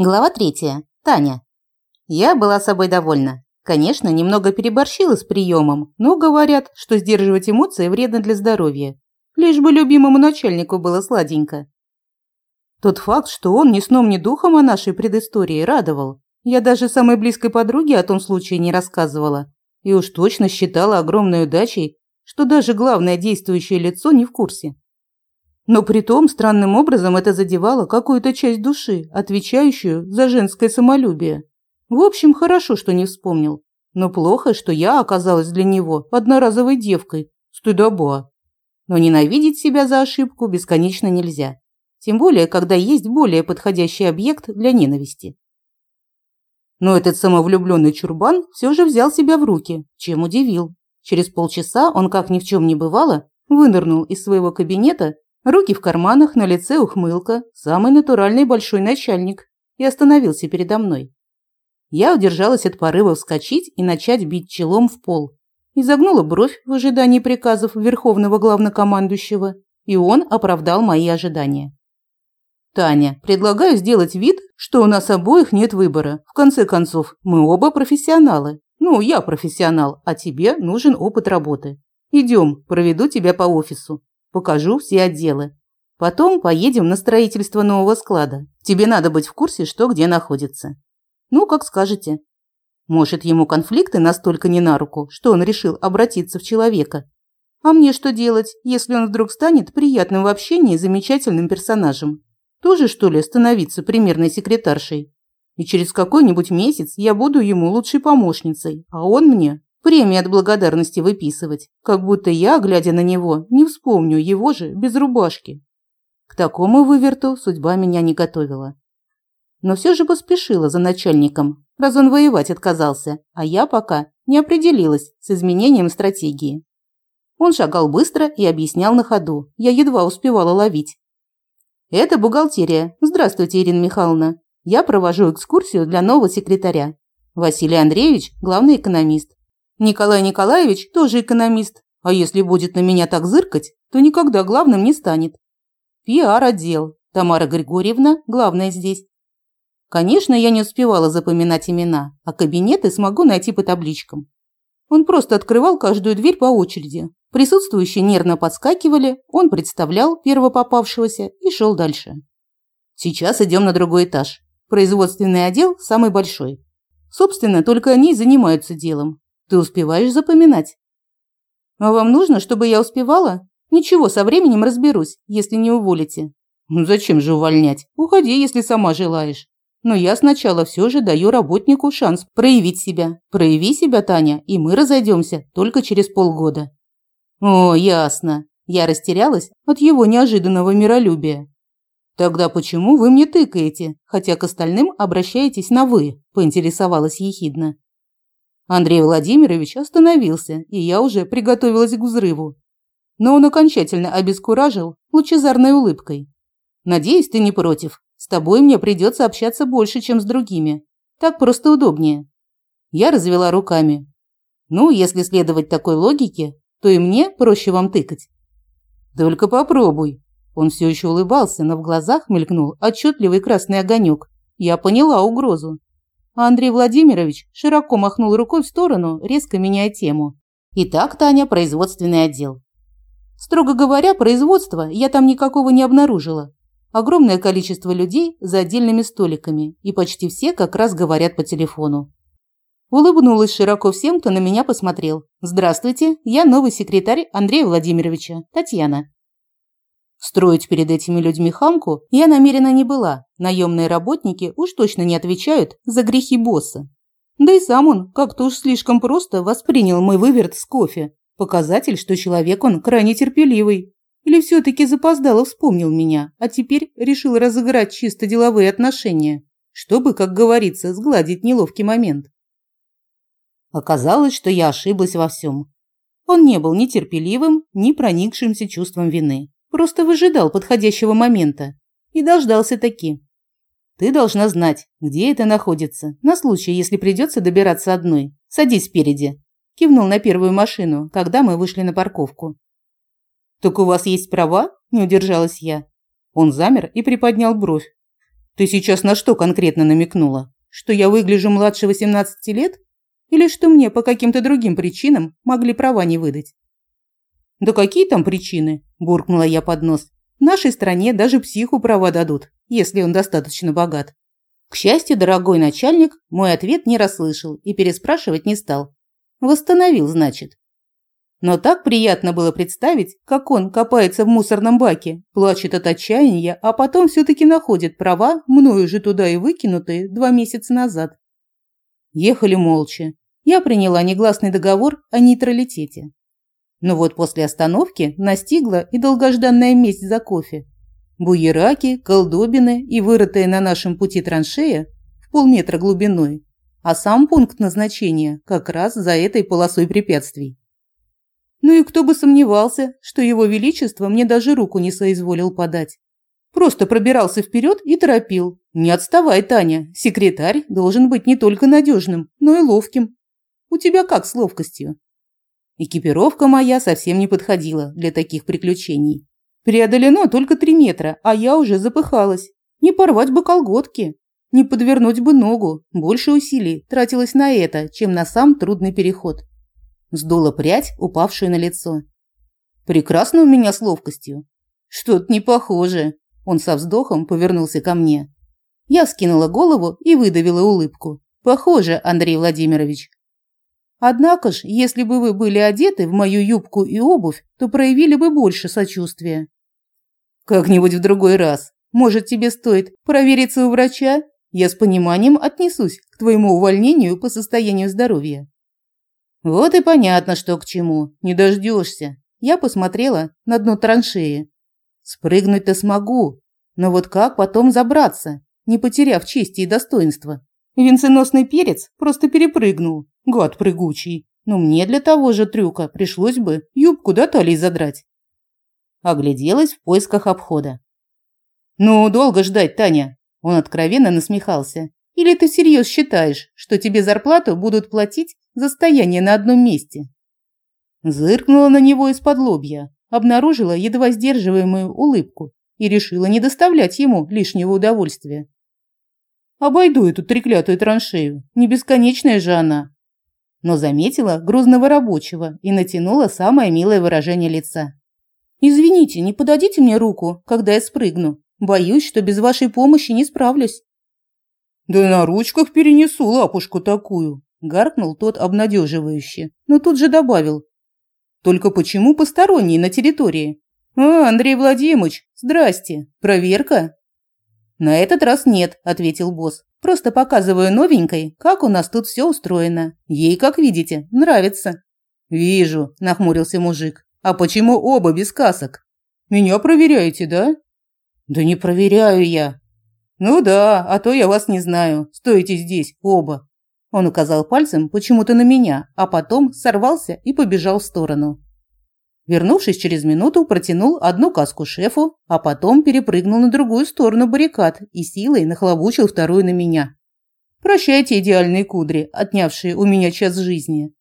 Глава третья. Таня. Я была собой довольна. Конечно, немного переборщила с приемом, но говорят, что сдерживать эмоции вредно для здоровья. Лишь бы любимому начальнику было сладенько. Тот факт, что он ни сном, ни духом о нашей предыстории радовал. Я даже самой близкой подруге о том случае не рассказывала. И уж точно считала огромной удачей, что даже главное действующее лицо не в курсе. Но при том странным образом это задевало какую-то часть души, отвечающую за женское самолюбие. В общем, хорошо, что не вспомнил. Но плохо, что я оказалась для него одноразовой девкой. Стыдоба. Но ненавидеть себя за ошибку бесконечно нельзя. Тем более, когда есть более подходящий объект для ненависти. Но этот самовлюбленный чурбан все же взял себя в руки, чем удивил. Через полчаса он, как ни в чем не бывало, вынырнул из своего кабинета Руки в карманах, на лице ухмылка, самый натуральный большой начальник, и остановился передо мной. Я удержалась от порыва вскочить и начать бить челом в пол. Изогнула бровь в ожидании приказов верховного главнокомандующего, и он оправдал мои ожидания. «Таня, предлагаю сделать вид, что у нас обоих нет выбора. В конце концов, мы оба профессионалы. Ну, я профессионал, а тебе нужен опыт работы. Идем, проведу тебя по офису. Покажу все отделы. Потом поедем на строительство нового склада. Тебе надо быть в курсе, что где находится. Ну, как скажете. Может, ему конфликты настолько не на руку, что он решил обратиться в человека. А мне что делать, если он вдруг станет приятным в общении замечательным персонажем? Тоже, что ли, становиться примерной секретаршей? И через какой-нибудь месяц я буду ему лучшей помощницей, а он мне Премии от благодарности выписывать, как будто я, глядя на него, не вспомню его же без рубашки. К такому выверту судьба меня не готовила. Но все же поспешила за начальником, раз он воевать отказался, а я пока не определилась с изменением стратегии. Он шагал быстро и объяснял на ходу. Я едва успевала ловить. «Это бухгалтерия. Здравствуйте, Ирина Михайловна. Я провожу экскурсию для нового секретаря. Василий Андреевич – главный экономист. Николай Николаевич тоже экономист, а если будет на меня так зыркать, то никогда главным не станет. Пиар-отдел. Тамара Григорьевна, главная здесь. Конечно, я не успевала запоминать имена, а кабинеты смогу найти по табличкам. Он просто открывал каждую дверь по очереди. Присутствующие нервно подскакивали, он представлял первого попавшегося и шел дальше. Сейчас идем на другой этаж. Производственный отдел самый большой. Собственно, только они и занимаются делом. Ты успеваешь запоминать? А вам нужно, чтобы я успевала? Ничего, со временем разберусь, если не уволите. Ну зачем же увольнять? Уходи, если сама желаешь. Но я сначала все же даю работнику шанс проявить себя. Прояви себя, Таня, и мы разойдемся только через полгода. О, ясно. Я растерялась от его неожиданного миролюбия. Тогда почему вы мне тыкаете, хотя к остальным обращаетесь на «вы», поинтересовалась ехидно. Андрей Владимирович остановился, и я уже приготовилась к взрыву. Но он окончательно обескуражил лучезарной улыбкой. «Надеюсь, ты не против. С тобой мне придется общаться больше, чем с другими. Так просто удобнее». Я развела руками. «Ну, если следовать такой логике, то и мне проще вам тыкать». «Только попробуй». Он все еще улыбался, но в глазах мелькнул отчетливый красный огонек. Я поняла угрозу а Андрей Владимирович широко махнул рукой в сторону, резко меняя тему. «Итак, Таня, производственный отдел». Строго говоря, производства я там никакого не обнаружила. Огромное количество людей за отдельными столиками, и почти все как раз говорят по телефону. Улыбнулась широко всем, кто на меня посмотрел. «Здравствуйте, я новый секретарь Андрея Владимировича, Татьяна». Строить перед этими людьми хамку я намерена не была. Наемные работники уж точно не отвечают за грехи босса. Да и сам он как-то уж слишком просто воспринял мой выверт с кофе. Показатель, что человек он крайне терпеливый. Или все-таки запоздало вспомнил меня, а теперь решил разыграть чисто деловые отношения, чтобы, как говорится, сгладить неловкий момент. Оказалось, что я ошиблась во всем. Он не был ни терпеливым, ни проникшимся чувством вины. Просто выжидал подходящего момента. И дождался таки. Ты должна знать, где это находится, на случай, если придется добираться одной. Садись спереди. Кивнул на первую машину, когда мы вышли на парковку. Так у вас есть права? Не удержалась я. Он замер и приподнял бровь. Ты сейчас на что конкретно намекнула? Что я выгляжу младше 18 лет? Или что мне по каким-то другим причинам могли права не выдать? Да какие там причины? буркнула я под нос. В нашей стране даже психу права дадут, если он достаточно богат. К счастью, дорогой начальник мой ответ не расслышал и переспрашивать не стал. Восстановил, значит. Но так приятно было представить, как он копается в мусорном баке, плачет от отчаяния, а потом все-таки находит права, мною же туда и выкинутые два месяца назад. Ехали молча. Я приняла негласный договор о нейтралитете. Но вот после остановки настигла и долгожданная месть за кофе. Буераки, колдобины и вырытая на нашем пути траншея в полметра глубиной, а сам пункт назначения как раз за этой полосой препятствий. Ну и кто бы сомневался, что его величество мне даже руку не соизволил подать. Просто пробирался вперед и торопил. «Не отставай, Таня, секретарь должен быть не только надежным, но и ловким. У тебя как с ловкостью?» Экипировка моя совсем не подходила для таких приключений. Преодолено только три метра, а я уже запыхалась. Не порвать бы колготки, не подвернуть бы ногу. Больше усилий тратилось на это, чем на сам трудный переход. Сдула прядь, упавшую на лицо. Прекрасно у меня с ловкостью. Что-то не похоже. Он со вздохом повернулся ко мне. Я скинула голову и выдавила улыбку. Похоже, Андрей Владимирович. Однако ж, если бы вы были одеты в мою юбку и обувь, то проявили бы больше сочувствия. Как-нибудь в другой раз. Может, тебе стоит провериться у врача? Я с пониманием отнесусь к твоему увольнению по состоянию здоровья. Вот и понятно, что к чему. Не дождешься. Я посмотрела на дно траншеи. Спрыгнуть-то смогу, но вот как потом забраться, не потеряв чести и достоинства? Венценосный перец просто перепрыгнул. Гад прыгучий. Но мне для того же трюка пришлось бы юбку до талии задрать. Огляделась в поисках обхода. «Ну, долго ждать, Таня!» Он откровенно насмехался. «Или ты всерьез считаешь, что тебе зарплату будут платить за стояние на одном месте. Зыркнула на него из-под лобья, обнаружила едва сдерживаемую улыбку и решила не доставлять ему лишнего удовольствия. Обойду эту треклятую траншею, не бесконечная же она. Но заметила грузного рабочего и натянула самое милое выражение лица. «Извините, не подадите мне руку, когда я спрыгну. Боюсь, что без вашей помощи не справлюсь». «Да на ручках перенесу лапушку такую», Гаркнул тот обнадеживающе, но тут же добавил. «Только почему посторонний на территории?» «А, Андрей Владимирович, здрасте. Проверка?» «На этот раз нет», – ответил босс. «Просто показываю новенькой, как у нас тут все устроено. Ей, как видите, нравится». «Вижу», – нахмурился мужик. «А почему оба без касок?» «Меня проверяете, да?» «Да не проверяю я». «Ну да, а то я вас не знаю. Стоите здесь, оба». Он указал пальцем почему-то на меня, а потом сорвался и побежал в сторону. Вернувшись через минуту, протянул одну каску шефу, а потом перепрыгнул на другую сторону баррикад и силой нахлобучил вторую на меня. Прощайте идеальные кудри, отнявшие у меня час жизни.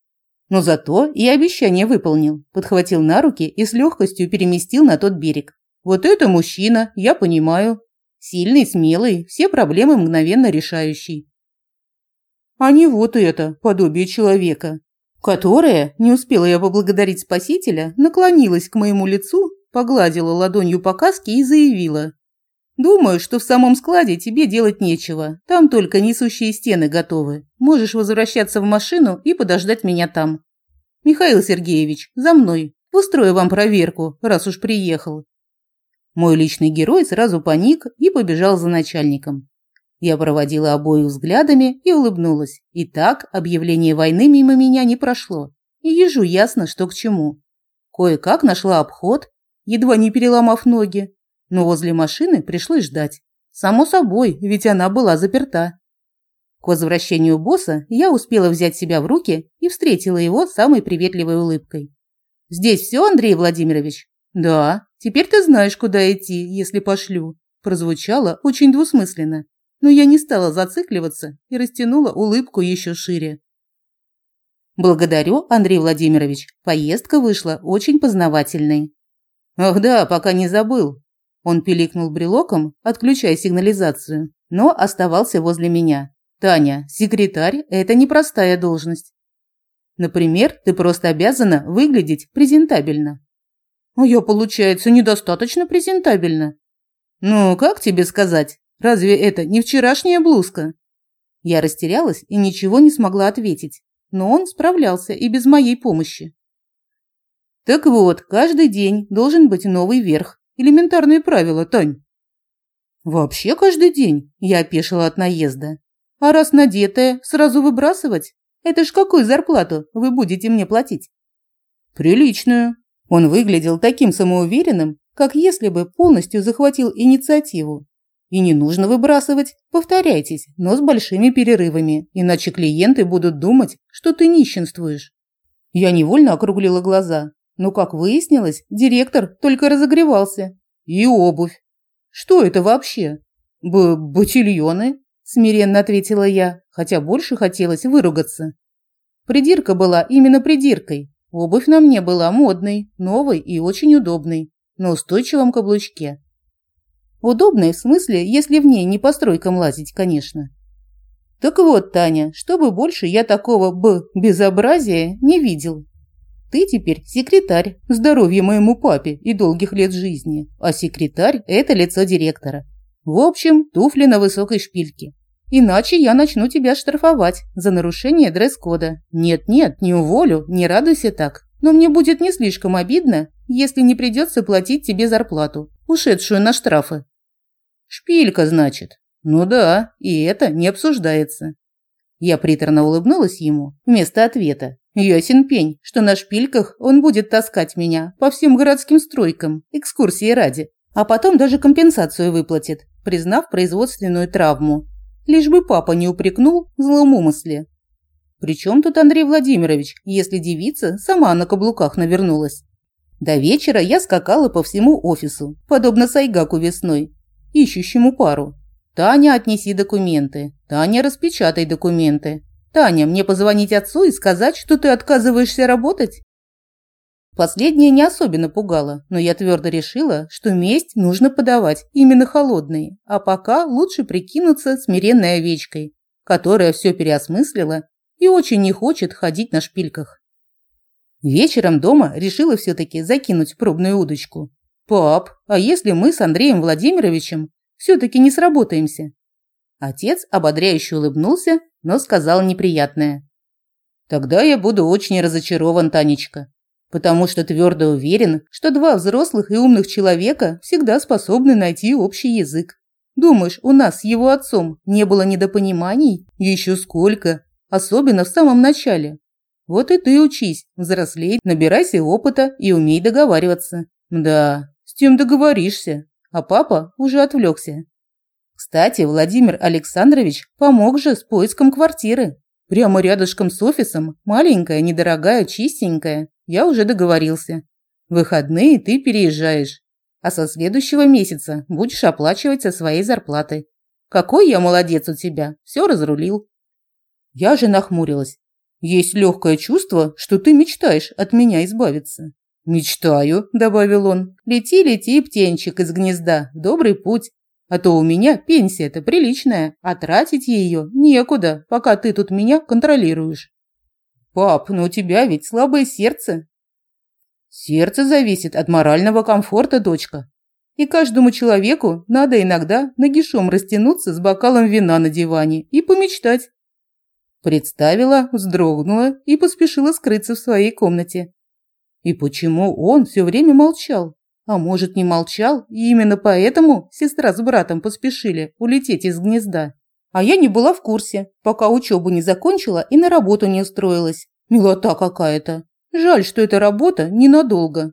Но зато и обещание выполнил. Подхватил на руки и с легкостью переместил на тот берег. Вот это мужчина, я понимаю. Сильный, смелый, все проблемы мгновенно решающий а не вот это подобие человека, которое, не успела я поблагодарить спасителя, наклонилась к моему лицу, погладила ладонью по каске и заявила. «Думаю, что в самом складе тебе делать нечего. Там только несущие стены готовы. Можешь возвращаться в машину и подождать меня там. Михаил Сергеевич, за мной. Устрою вам проверку, раз уж приехал». Мой личный герой сразу паник и побежал за начальником. Я проводила обоих взглядами и улыбнулась. И так объявление войны мимо меня не прошло. И ежу ясно, что к чему. Кое-как нашла обход, едва не переломав ноги, но возле машины пришлось ждать. Само собой, ведь она была заперта. К возвращению босса я успела взять себя в руки и встретила его самой приветливой улыбкой. «Здесь все, Андрей Владимирович?» «Да. Теперь ты знаешь, куда идти, если пошлю». Прозвучало очень двусмысленно но я не стала зацикливаться и растянула улыбку еще шире. Благодарю, Андрей Владимирович. Поездка вышла очень познавательной. Ах да, пока не забыл. Он пиликнул брелоком, отключая сигнализацию, но оставался возле меня. Таня, секретарь – это непростая должность. Например, ты просто обязана выглядеть презентабельно. А я, получается, недостаточно презентабельна. Ну, как тебе сказать? Разве это не вчерашняя блузка? Я растерялась и ничего не смогла ответить, но он справлялся и без моей помощи. Так вот, каждый день должен быть новый верх. Элементарные правила, Тань. Вообще каждый день я опешила от наезда. А раз надетая, сразу выбрасывать? Это ж какую зарплату вы будете мне платить? Приличную. Он выглядел таким самоуверенным, как если бы полностью захватил инициативу. И не нужно выбрасывать, повторяйтесь, но с большими перерывами, иначе клиенты будут думать, что ты нищенствуешь. Я невольно округлила глаза, но, как выяснилось, директор только разогревался. И обувь. Что это вообще? Б ботильоны? смиренно ответила я, хотя больше хотелось выругаться. Придирка была именно придиркой. Обувь на мне была модной, новой и очень удобной, на устойчивом каблучке. Удобной в смысле, если в ней не по стройкам лазить, конечно. Так вот, Таня, чтобы больше я такого б безобразия не видел. Ты теперь секретарь, здоровья моему папе и долгих лет жизни, а секретарь – это лицо директора. В общем, туфли на высокой шпильке. Иначе я начну тебя штрафовать за нарушение дресс-кода. Нет-нет, не уволю, не радуйся так. Но мне будет не слишком обидно, если не придется платить тебе зарплату, ушедшую на штрафы. Шпилька, значит. Ну да, и это не обсуждается. Я приторно улыбнулась ему вместо ответа. Ясен пень, что на шпильках он будет таскать меня по всем городским стройкам, экскурсии ради, а потом даже компенсацию выплатит, признав производственную травму лишь бы папа не упрекнул в злом умысле. Причем тут Андрей Владимирович, если девица сама на каблуках навернулась? До вечера я скакала по всему офису, подобно Сайгаку весной, ищущему пару. «Таня, отнеси документы. Таня, распечатай документы. Таня, мне позвонить отцу и сказать, что ты отказываешься работать?» Последнее не особенно пугало, но я твердо решила, что месть нужно подавать именно холодной, а пока лучше прикинуться смиренной овечкой, которая все переосмыслила и очень не хочет ходить на шпильках. Вечером дома решила все-таки закинуть пробную удочку. «Пап, а если мы с Андреем Владимировичем все-таки не сработаемся?» Отец ободряюще улыбнулся, но сказал неприятное. «Тогда я буду очень разочарован, Танечка потому что твердо уверен, что два взрослых и умных человека всегда способны найти общий язык. Думаешь, у нас с его отцом не было недопониманий? Еще сколько, особенно в самом начале. Вот и ты учись, взрослей, набирайся опыта и умей договариваться. Да, с тем договоришься. А папа уже отвлекся. Кстати, Владимир Александрович помог же с поиском квартиры. Прямо рядышком с офисом, маленькая, недорогая, чистенькая. Я уже договорился. В выходные ты переезжаешь, а со следующего месяца будешь оплачивать со своей зарплаты. Какой я молодец у тебя, все разрулил. Я же нахмурилась. Есть легкое чувство, что ты мечтаешь от меня избавиться. «Мечтаю», – добавил он. «Лети, лети, птенчик из гнезда, добрый путь. А то у меня пенсия-то приличная, а тратить ее некуда, пока ты тут меня контролируешь». «Пап, но у тебя ведь слабое сердце». «Сердце зависит от морального комфорта, дочка. И каждому человеку надо иногда нагишом растянуться с бокалом вина на диване и помечтать». Представила, вздрогнула и поспешила скрыться в своей комнате. И почему он все время молчал? А может, не молчал, и именно поэтому сестра с братом поспешили улететь из гнезда? А я не была в курсе, пока учебу не закончила и на работу не устроилась. Милота какая-то. Жаль, что эта работа ненадолго.